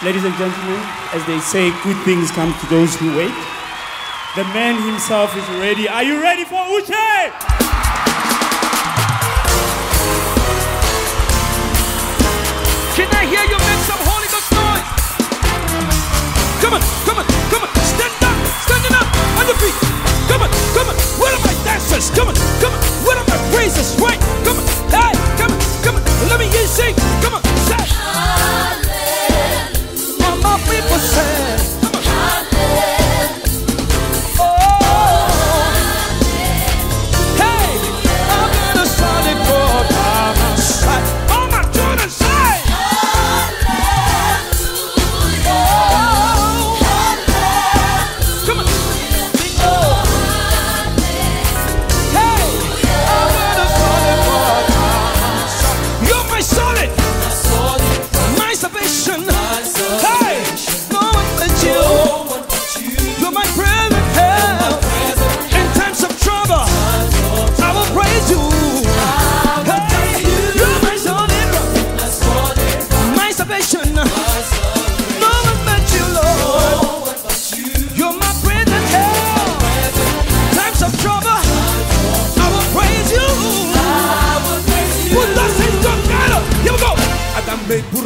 Ladies and gentlemen, as they say, good things come to those who wait. The man himself is ready. Are you ready for Uche? Can I hear you make some Holy Ghost noise? Come on, come on, come on. Stand up, standing up on your feet. Come on, come on. Where are my dancers? Come on, come on. Where are my praises? Right,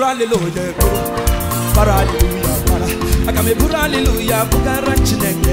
Hallelujah, ye Hallelujah, bara hallelujah bara me. Hallelujah, ya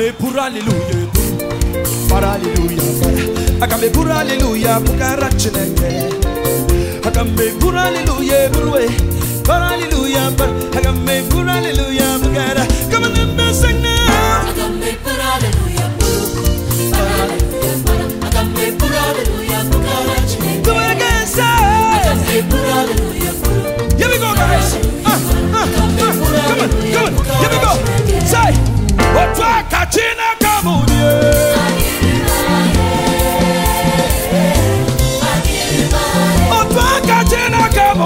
me pour alléluia Para alléluia Aka me pour alléluia Pukara chineke Aka me pour alléluia Burwe Para alléluia Aka I pour alléluia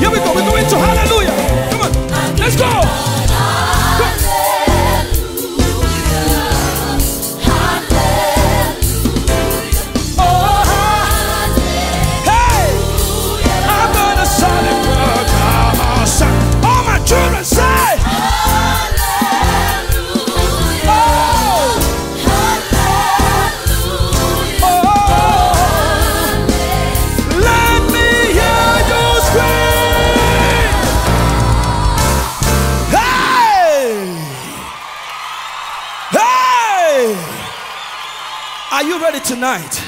Here we go. We're going to hallelujah. Come on. Let's go. Are you ready tonight?